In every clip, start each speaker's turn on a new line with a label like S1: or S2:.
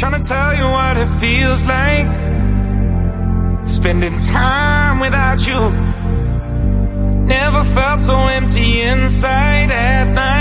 S1: Trying to tell you what it feels like Spending time without you. Never felt so empty inside at night.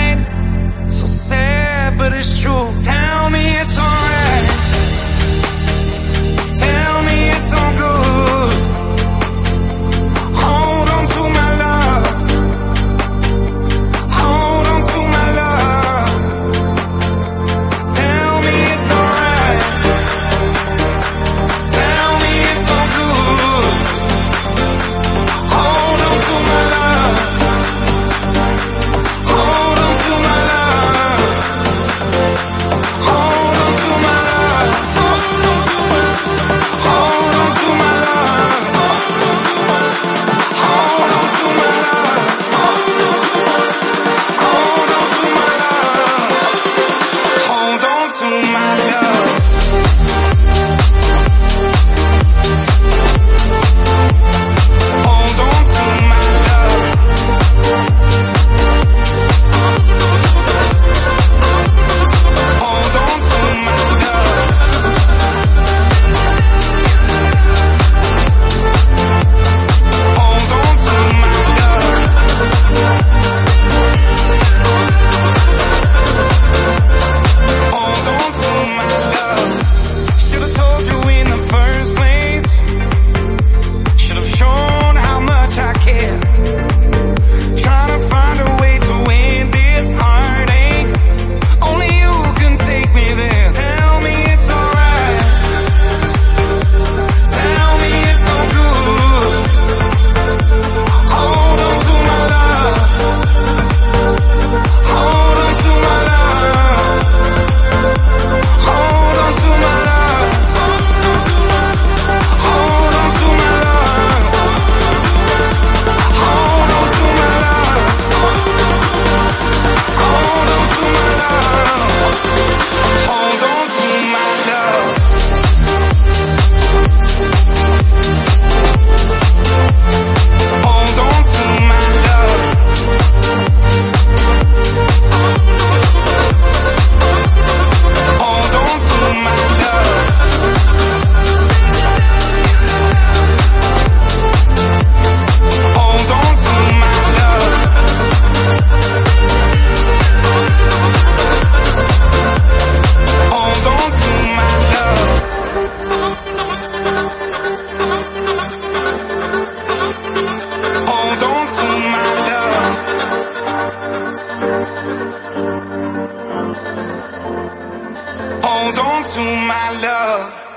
S1: to my love.